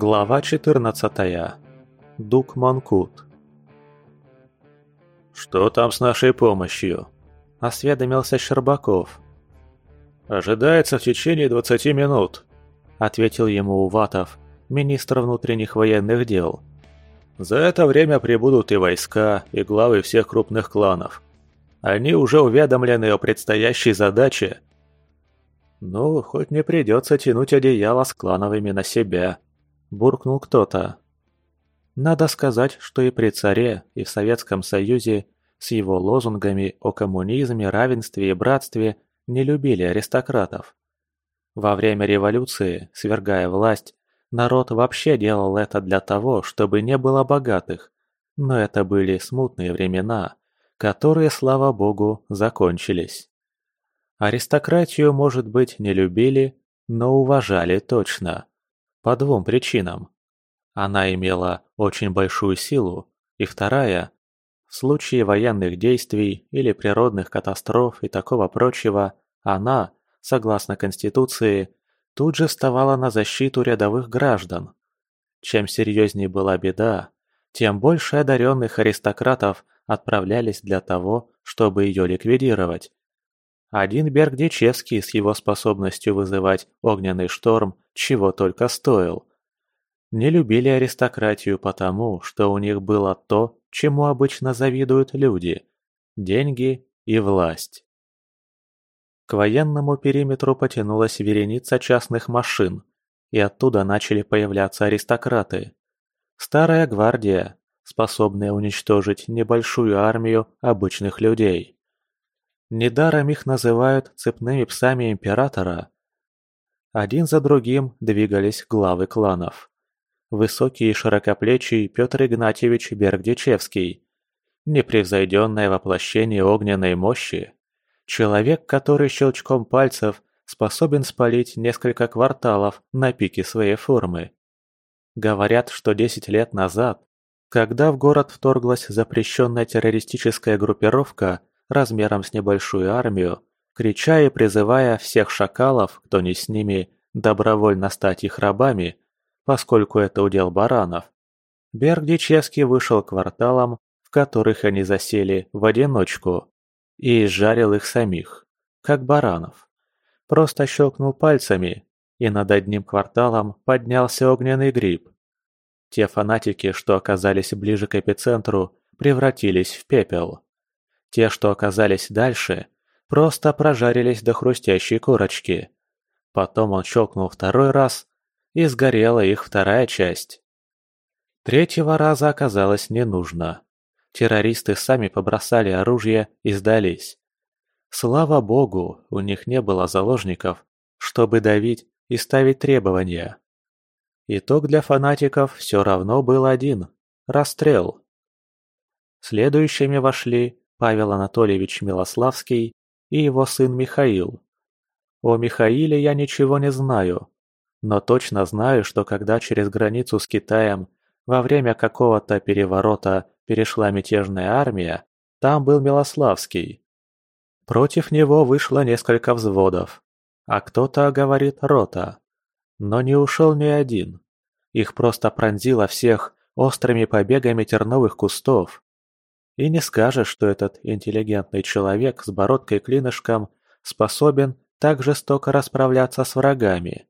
Глава 14. Дук Манкут. «Что там с нашей помощью?» – осведомился Щербаков. «Ожидается в течение 20 минут», – ответил ему Уватов, министр внутренних военных дел. «За это время прибудут и войска, и главы всех крупных кланов. Они уже уведомлены о предстоящей задаче». «Ну, хоть не придется тянуть одеяло с клановыми на себя», – буркнул кто-то. Надо сказать, что и при царе, и в Советском Союзе с его лозунгами о коммунизме, равенстве и братстве не любили аристократов. Во время революции, свергая власть, народ вообще делал это для того, чтобы не было богатых, но это были смутные времена, которые, слава богу, закончились. Аристократию, может быть, не любили, но уважали точно. По двум причинам. Она имела очень большую силу, и вторая – в случае военных действий или природных катастроф и такого прочего, она, согласно Конституции, тут же вставала на защиту рядовых граждан. Чем серьезнее была беда, тем больше одаренных аристократов отправлялись для того, чтобы ее ликвидировать. Один Бергдичевский с его способностью вызывать огненный шторм чего только стоил. Не любили аристократию потому, что у них было то, чему обычно завидуют люди – деньги и власть. К военному периметру потянулась вереница частных машин, и оттуда начали появляться аристократы. Старая гвардия, способная уничтожить небольшую армию обычных людей. Недаром их называют цепными псами императора. Один за другим двигались главы кланов. Высокий и широкоплечий Петр Игнатьевич Бергдичевский. Непревзойденное воплощение огненной мощи. Человек, который щелчком пальцев способен спалить несколько кварталов на пике своей формы. Говорят, что 10 лет назад, когда в город вторглась запрещенная террористическая группировка, размером с небольшую армию, крича и призывая всех шакалов, кто не с ними, добровольно стать их рабами, поскольку это удел баранов. Бергдичевский вышел к кварталам, в которых они засели в одиночку, и изжарил их самих, как баранов. Просто щелкнул пальцами, и над одним кварталом поднялся огненный гриб. Те фанатики, что оказались ближе к эпицентру, превратились в пепел. Те, что оказались дальше, просто прожарились до хрустящей корочки. Потом он щелкнул второй раз, и сгорела их вторая часть. Третьего раза оказалось не нужно. Террористы сами побросали оружие и сдались. Слава богу, у них не было заложников, чтобы давить и ставить требования. Итог для фанатиков все равно был один – расстрел. Следующими вошли Павел Анатольевич Милославский и его сын Михаил. О Михаиле я ничего не знаю, но точно знаю, что когда через границу с Китаем во время какого-то переворота перешла мятежная армия, там был Милославский. Против него вышло несколько взводов, а кто-то говорит рота. Но не ушел ни один. Их просто пронзило всех острыми побегами терновых кустов. И не скажешь, что этот интеллигентный человек с бородкой-клинышком способен так жестоко расправляться с врагами.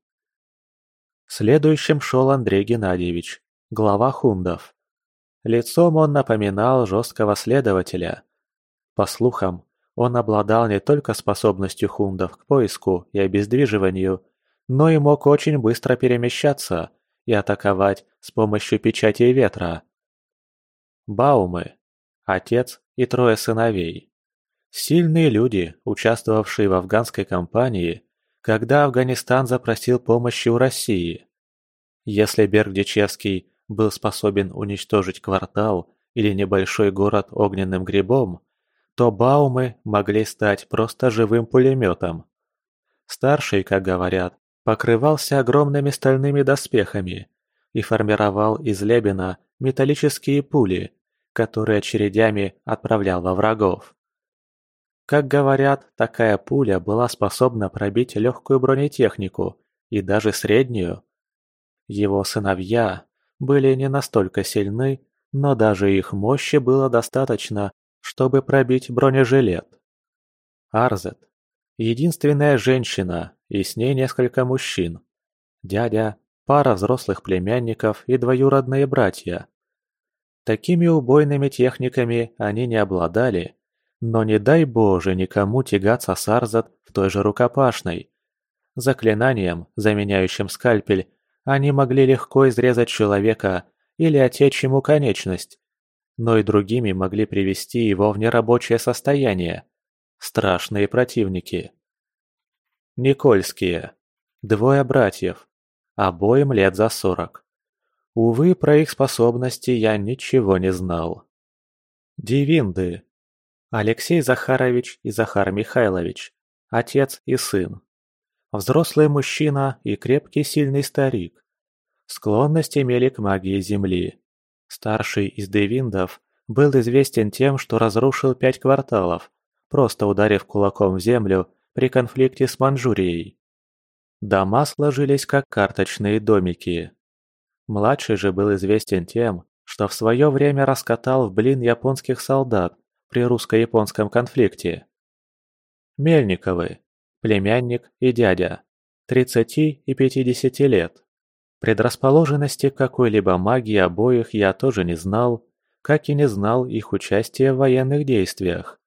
Следующим шел Андрей Геннадьевич, глава хундов. Лицом он напоминал жесткого следователя. По слухам, он обладал не только способностью хундов к поиску и обездвиживанию, но и мог очень быстро перемещаться и атаковать с помощью печати ветра. Баумы отец и трое сыновей. Сильные люди, участвовавшие в афганской кампании, когда Афганистан запросил помощи у России. Если Бергдичевский был способен уничтожить квартал или небольшой город огненным грибом, то Баумы могли стать просто живым пулеметом. Старший, как говорят, покрывался огромными стальными доспехами и формировал из лебена металлические пули, которые очередями отправлял во врагов. Как говорят, такая пуля была способна пробить легкую бронетехнику и даже среднюю. Его сыновья были не настолько сильны, но даже их мощи было достаточно, чтобы пробить бронежилет. Арзет – единственная женщина, и с ней несколько мужчин. Дядя, пара взрослых племянников и двоюродные братья. Такими убойными техниками они не обладали, но не дай боже никому тягаться с Арзат в той же рукопашной. Заклинанием, заменяющим скальпель, они могли легко изрезать человека или отечь ему конечность, но и другими могли привести его в нерабочее состояние. Страшные противники. Никольские. Двое братьев. Обоим лет за сорок. Увы, про их способности я ничего не знал. Дивинды. Алексей Захарович и Захар Михайлович. Отец и сын. Взрослый мужчина и крепкий сильный старик. Склонность имели к магии Земли. Старший из Девиндов был известен тем, что разрушил пять кварталов, просто ударив кулаком в землю при конфликте с Манчжурией. Дома сложились как карточные домики. Младший же был известен тем, что в свое время раскатал в блин японских солдат при русско-японском конфликте. Мельниковы, племянник и дядя, 30 и 50 лет. Предрасположенности к какой-либо магии обоих я тоже не знал, как и не знал их участия в военных действиях.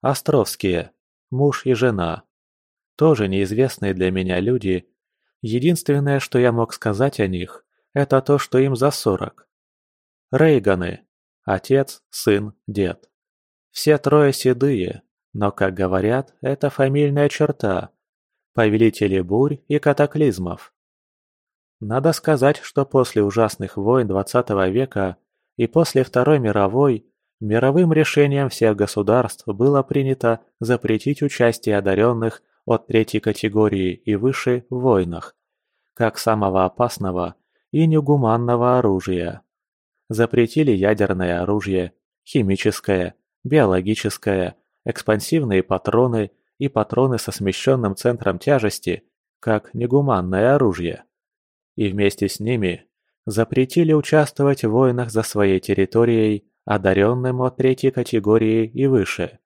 Островские, муж и жена. Тоже неизвестные для меня люди. Единственное, что я мог сказать о них, это то, что им за сорок. Рейганы. Отец, сын, дед. Все трое седые, но, как говорят, это фамильная черта. Повелители бурь и катаклизмов. Надо сказать, что после ужасных войн XX века и после Второй мировой мировым решением всех государств было принято запретить участие одаренных от третьей категории и выше в войнах, как самого опасного и негуманного оружия. Запретили ядерное оружие, химическое, биологическое, экспансивные патроны и патроны со смещенным центром тяжести, как негуманное оружие и вместе с ними запретили участвовать в войнах за своей территорией одаренным от третьей категории и выше.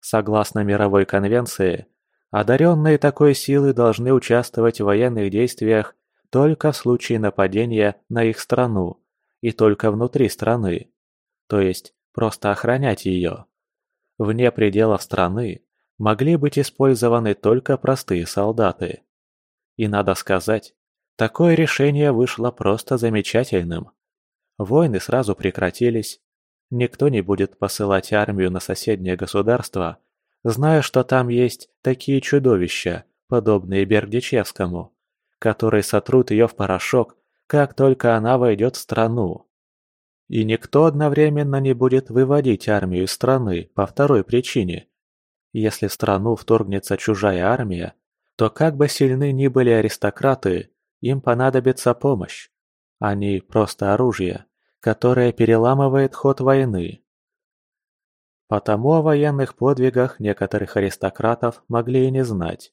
Согласно мировой конвенции, одаренные такой силы должны участвовать в военных действиях только в случае нападения на их страну и только внутри страны, то есть просто охранять ее. Вне пределов страны могли быть использованы только простые солдаты. И надо сказать, Такое решение вышло просто замечательным. Войны сразу прекратились. Никто не будет посылать армию на соседнее государство, зная, что там есть такие чудовища, подобные Бердичевскому, которые сотрут ее в порошок, как только она войдет в страну. И никто одновременно не будет выводить армию из страны по второй причине. Если в страну вторгнется чужая армия, то как бы сильны ни были аристократы, им понадобится помощь. Они просто оружие, которое переламывает ход войны. Потому о военных подвигах некоторых аристократов могли и не знать.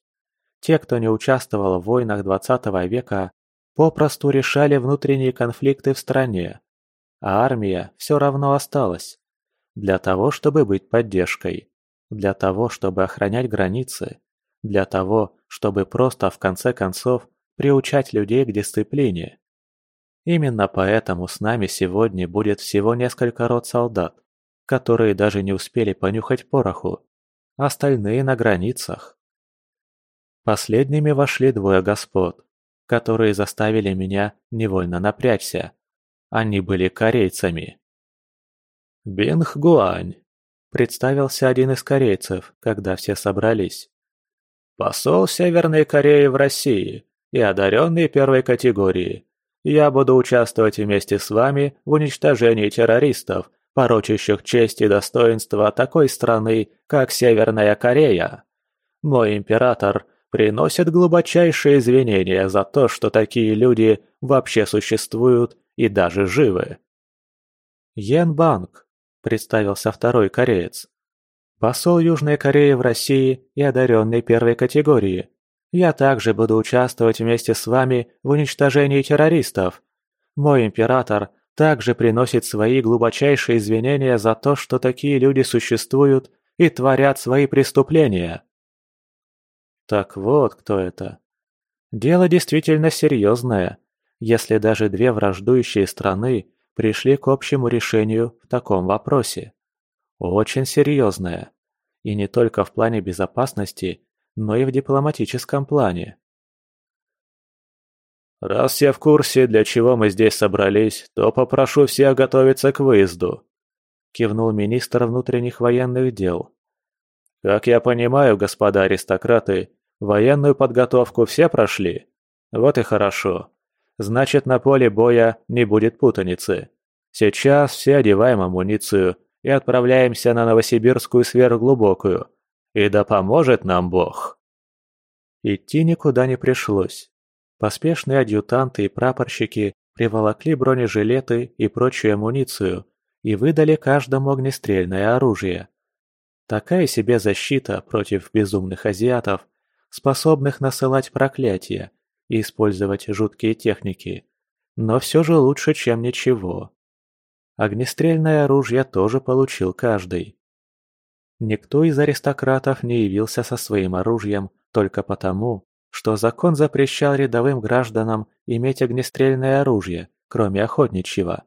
Те, кто не участвовал в войнах XX века, попросту решали внутренние конфликты в стране, а армия все равно осталась. Для того, чтобы быть поддержкой, для того, чтобы охранять границы, для того, чтобы просто в конце концов приучать людей к дисциплине. Именно поэтому с нами сегодня будет всего несколько рот солдат, которые даже не успели понюхать пороху, остальные на границах. Последними вошли двое господ, которые заставили меня невольно напрячься. Они были корейцами. «Бинг Гуань», — представился один из корейцев, когда все собрались. «Посол Северной Кореи в России, и одаренный первой категории. Я буду участвовать вместе с вами в уничтожении террористов, порочащих честь и достоинство такой страны, как Северная Корея. Мой император приносит глубочайшие извинения за то, что такие люди вообще существуют и даже живы. Йен Банк, представился второй кореец. Посол Южной Кореи в России и одаренный первой категории. Я также буду участвовать вместе с вами в уничтожении террористов. Мой император также приносит свои глубочайшие извинения за то, что такие люди существуют и творят свои преступления. Так вот кто это. Дело действительно серьезное, если даже две враждующие страны пришли к общему решению в таком вопросе. Очень серьезное. И не только в плане безопасности, но и в дипломатическом плане. «Раз все в курсе, для чего мы здесь собрались, то попрошу всех готовиться к выезду», – кивнул министр внутренних военных дел. «Как я понимаю, господа аристократы, военную подготовку все прошли? Вот и хорошо. Значит, на поле боя не будет путаницы. Сейчас все одеваем амуницию и отправляемся на Новосибирскую сверхглубокую. И да поможет нам Бог!» Идти никуда не пришлось. Поспешные адъютанты и прапорщики приволокли бронежилеты и прочую амуницию и выдали каждому огнестрельное оружие. Такая себе защита против безумных азиатов, способных насылать проклятия и использовать жуткие техники, но все же лучше, чем ничего. Огнестрельное оружие тоже получил каждый. Никто из аристократов не явился со своим оружием только потому, что закон запрещал рядовым гражданам иметь огнестрельное оружие, кроме охотничьего.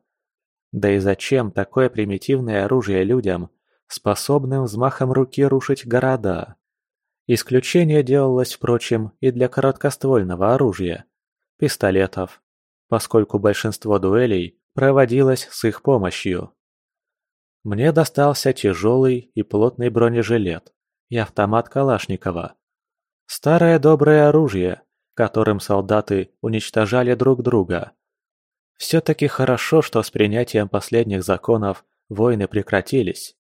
Да и зачем такое примитивное оружие людям, способным взмахом руки рушить города? Исключение делалось, впрочем, и для короткоствольного оружия – пистолетов, поскольку большинство дуэлей проводилось с их помощью. Мне достался тяжелый и плотный бронежилет и автомат Калашникова. Старое доброе оружие, которым солдаты уничтожали друг друга. Все-таки хорошо, что с принятием последних законов войны прекратились.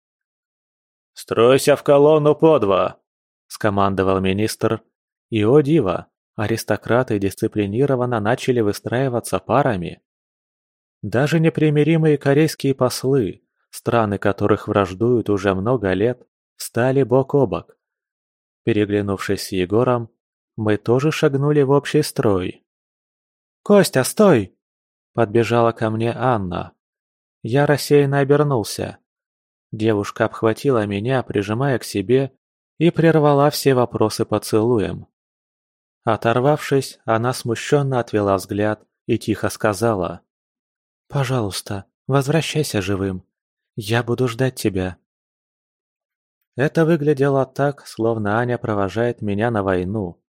«Стройся в колонну по два!» – скомандовал министр. И, о диво, аристократы дисциплинированно начали выстраиваться парами. Даже непримиримые корейские послы, страны которых враждуют уже много лет, стали бок о бок. Переглянувшись с Егором, мы тоже шагнули в общий строй. «Костя, стой!» – подбежала ко мне Анна. Я рассеянно обернулся. Девушка обхватила меня, прижимая к себе и прервала все вопросы поцелуем. Оторвавшись, она смущенно отвела взгляд и тихо сказала. «Пожалуйста, возвращайся живым. Я буду ждать тебя». Это выглядело так, словно Аня провожает меня на войну.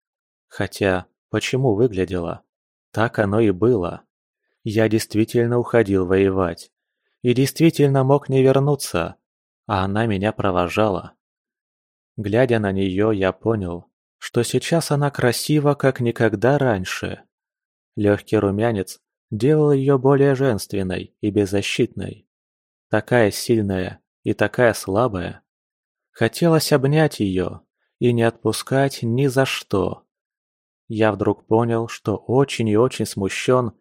Хотя, почему выглядело? Так оно и было. Я действительно уходил воевать. И действительно мог не вернуться. А она меня провожала. Глядя на нее, я понял, что сейчас она красива, как никогда раньше. Легкий румянец делал ее более женственной и беззащитной. Такая сильная и такая слабая. Хотелось обнять ее и не отпускать ни за что. Я вдруг понял, что очень и очень смущен,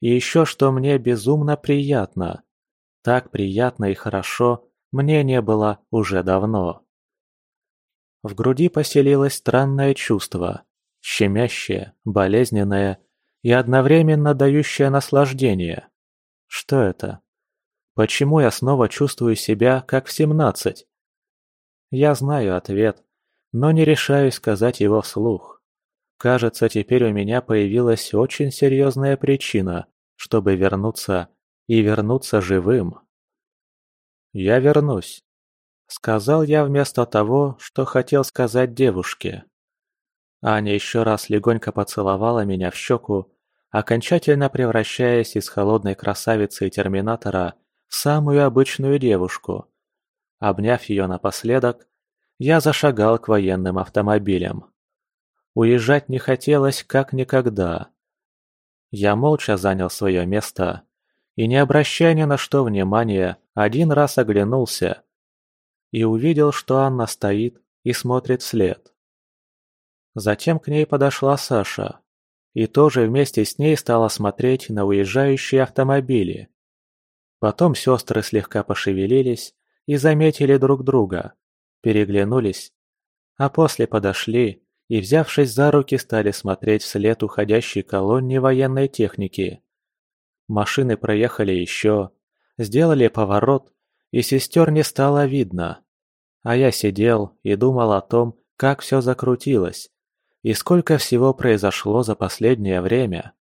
и еще что мне безумно приятно. Так приятно и хорошо мне не было уже давно. В груди поселилось странное чувство, щемящее, болезненное и одновременно дающее наслаждение. Что это? Почему я снова чувствую себя как в семнадцать? Я знаю ответ, но не решаюсь сказать его вслух. Кажется, теперь у меня появилась очень серьезная причина, чтобы вернуться и вернуться живым. Я вернусь. Сказал я вместо того, что хотел сказать девушке. Аня еще раз легонько поцеловала меня в щеку, окончательно превращаясь из холодной красавицы и терминатора в самую обычную девушку. Обняв ее напоследок, я зашагал к военным автомобилям. Уезжать не хотелось как никогда. Я молча занял свое место и, не обращая ни на что внимания, один раз оглянулся и увидел, что Анна стоит и смотрит вслед. Затем к ней подошла Саша и тоже вместе с ней стала смотреть на уезжающие автомобили. Потом сестры слегка пошевелились и заметили друг друга, переглянулись, а после подошли и, взявшись за руки, стали смотреть вслед уходящей колонне военной техники. Машины проехали еще, сделали поворот, и сестер не стало видно. А я сидел и думал о том, как все закрутилось, и сколько всего произошло за последнее время.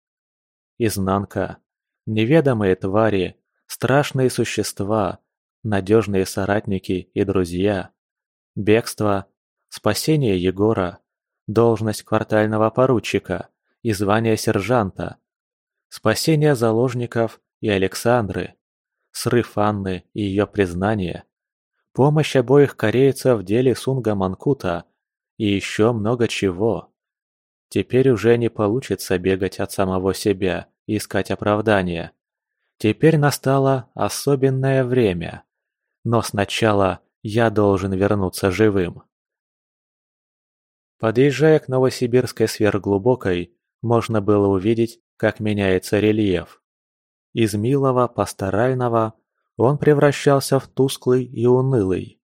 Изнанка. Неведомые твари, страшные существа, надежные соратники и друзья. Бегство, спасение Егора, должность квартального поручика и звание сержанта, спасение заложников и Александры, срыв Анны и ее признание, помощь обоих корейцев в деле Сунга Манкута и еще много чего. Теперь уже не получится бегать от самого себя и искать оправдания. Теперь настало особенное время. Но сначала я должен вернуться живым. Подъезжая к Новосибирской сверхглубокой, можно было увидеть, как меняется рельеф. Из милого, пасторального он превращался в тусклый и унылый.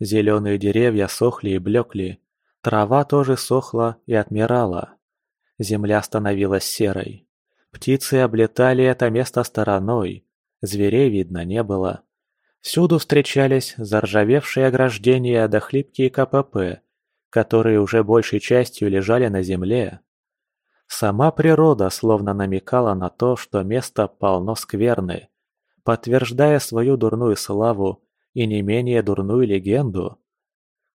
Зеленые деревья сохли и блекли, трава тоже сохла и отмирала. Земля становилась серой. Птицы облетали это место стороной, зверей видно не было. Всюду встречались заржавевшие ограждения да хлипкие КПП, которые уже большей частью лежали на земле. Сама природа словно намекала на то, что место полно скверны, подтверждая свою дурную славу и не менее дурную легенду.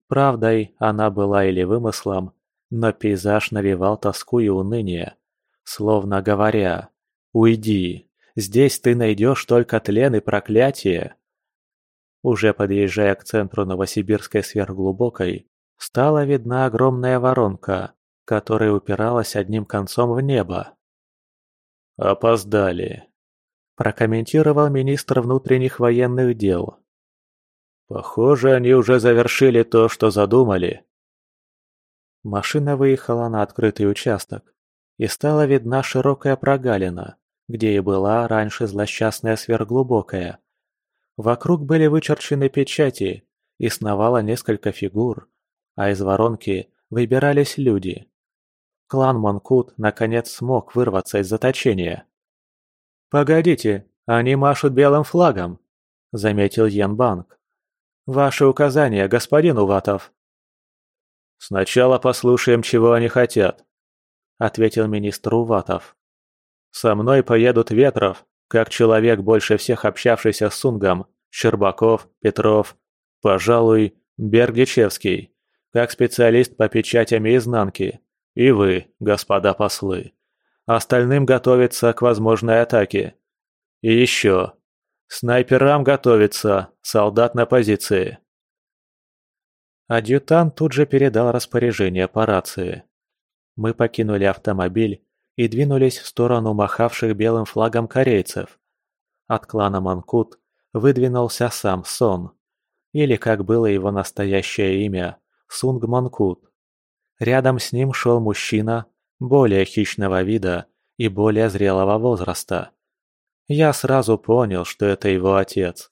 Правдой она была или вымыслом, но пейзаж навевал тоску и уныние, словно говоря «Уйди, здесь ты найдешь только тлен и проклятие». Уже подъезжая к центру Новосибирской сверхглубокой, стала видна огромная воронка, которая упиралась одним концом в небо. «Опоздали», – прокомментировал министр внутренних военных дел. «Похоже, они уже завершили то, что задумали». Машина выехала на открытый участок, и стала видна широкая прогалина, где и была раньше злосчастная сверхглубокая. Вокруг были вычерчены печати, и сновало несколько фигур, а из воронки выбирались люди. Клан Монкут наконец смог вырваться из заточения. «Погодите, они машут белым флагом», — заметил Янбанк. «Ваши указания, господин Уватов». «Сначала послушаем, чего они хотят», — ответил министр Уватов. «Со мной поедут Ветров, как человек, больше всех общавшийся с Сунгом, Щербаков, Петров, пожалуй, Бергдичевский как специалист по печатям изнанки, и вы, господа послы. Остальным готовиться к возможной атаке. И еще. Снайперам готовиться, солдат на позиции. Адъютант тут же передал распоряжение по рации. Мы покинули автомобиль и двинулись в сторону махавших белым флагом корейцев. От клана Манкут выдвинулся сам Сон, или как было его настоящее имя, Сунг Манкут. Рядом с ним шел мужчина более хищного вида и более зрелого возраста. Я сразу понял, что это его отец.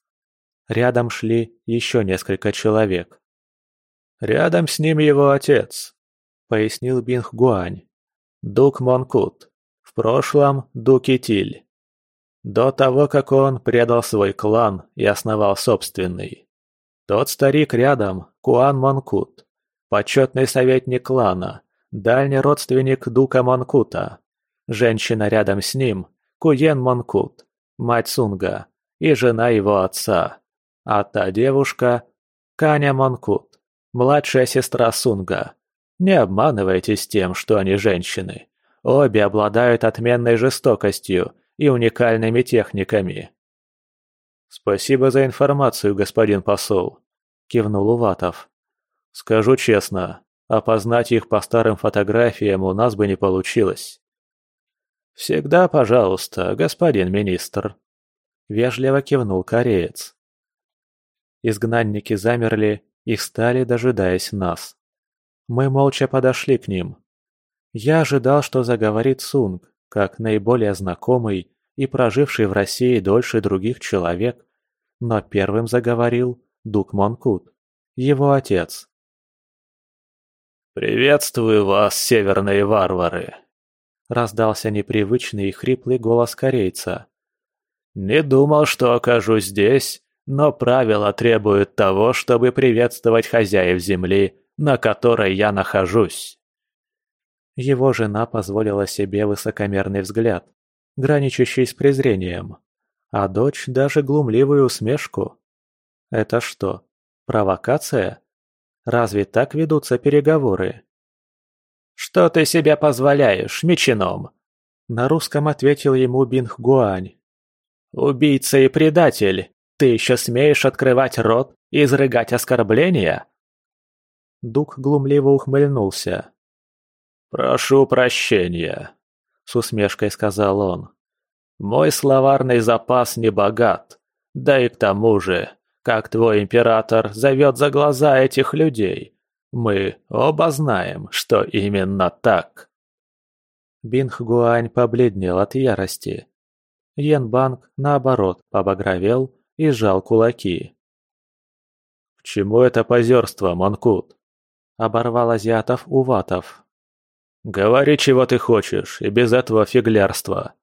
Рядом шли еще несколько человек. «Рядом с ним его отец», — пояснил Бинг Гуань. «Дук Монкут. В прошлом Дук Итиль. До того, как он предал свой клан и основал собственный. Тот старик рядом, Куан Монкут. Почетный советник клана, дальний родственник Дука Манкута. Женщина рядом с ним – Куен Манкут, мать Сунга и жена его отца. А та девушка – Каня Манкут, младшая сестра Сунга. Не обманывайтесь тем, что они женщины. Обе обладают отменной жестокостью и уникальными техниками. «Спасибо за информацию, господин посол», – кивнул Уватов. Скажу честно, опознать их по старым фотографиям у нас бы не получилось. «Всегда пожалуйста, господин министр», — вежливо кивнул кореец. Изгнанники замерли и встали, дожидаясь нас. Мы молча подошли к ним. Я ожидал, что заговорит Сунг, как наиболее знакомый и проживший в России дольше других человек, но первым заговорил Дук Монкут, его отец. «Приветствую вас, северные варвары!» Раздался непривычный и хриплый голос корейца. «Не думал, что окажусь здесь, но правила требуют того, чтобы приветствовать хозяев земли, на которой я нахожусь». Его жена позволила себе высокомерный взгляд, граничащий с презрением, а дочь даже глумливую усмешку. Это что, провокация? Разве так ведутся переговоры? «Что ты себе позволяешь, меченом?» На русском ответил ему Бинг Гуань. «Убийца и предатель, ты еще смеешь открывать рот и изрыгать оскорбления?» Дук глумливо ухмыльнулся. «Прошу прощения», — с усмешкой сказал он. «Мой словарный запас не богат, да и к тому же как твой император зовет за глаза этих людей. Мы оба знаем, что именно так». Бинг Гуань побледнел от ярости. Йен Банг, наоборот, побагровел и сжал кулаки. «К чему это позерство, Манкут?» – оборвал азиатов Уватов. «Говори, чего ты хочешь, и без этого фиглярства».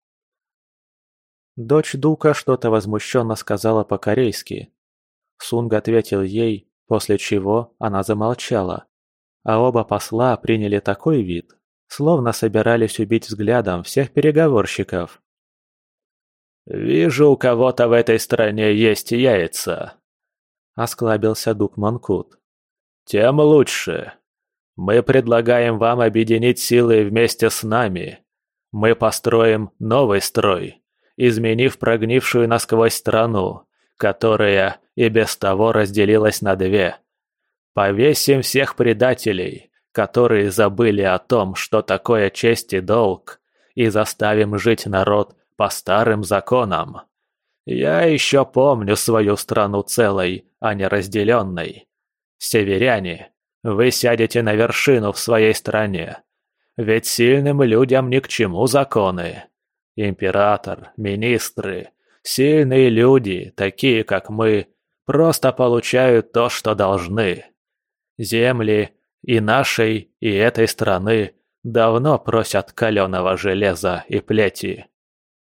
Дочь Дука что-то возмущенно сказала по-корейски, Сунг ответил ей, после чего она замолчала. А оба посла приняли такой вид, словно собирались убить взглядом всех переговорщиков. «Вижу, у кого-то в этой стране есть яйца», — осклабился Дук Манкут. «Тем лучше. Мы предлагаем вам объединить силы вместе с нами. Мы построим новый строй, изменив прогнившую насквозь страну, которая и без того разделилась на две. Повесим всех предателей, которые забыли о том, что такое честь и долг, и заставим жить народ по старым законам. Я еще помню свою страну целой, а не разделенной. Северяне, вы сядете на вершину в своей стране. Ведь сильным людям ни к чему законы. Император, министры, сильные люди, такие как мы, просто получают то, что должны. Земли и нашей, и этой страны давно просят каленого железа и плети.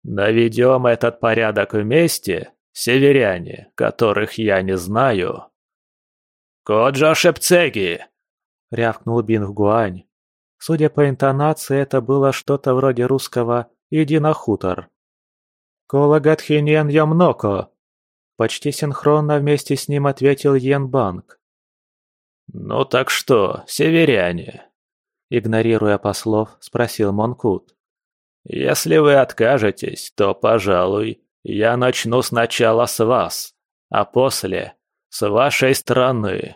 Наведем этот порядок вместе, северяне, которых я не знаю. «Коджа Шепцеги!» — рявкнул Бинг Гуань. Судя по интонации, это было что-то вроде русского «иди на хутор». «Колагатхинен Ямноко!» Почти синхронно вместе с ним ответил Йен Банк. «Ну так что, северяне?» Игнорируя послов, спросил Монкут. «Если вы откажетесь, то, пожалуй, я начну сначала с вас, а после – с вашей страны».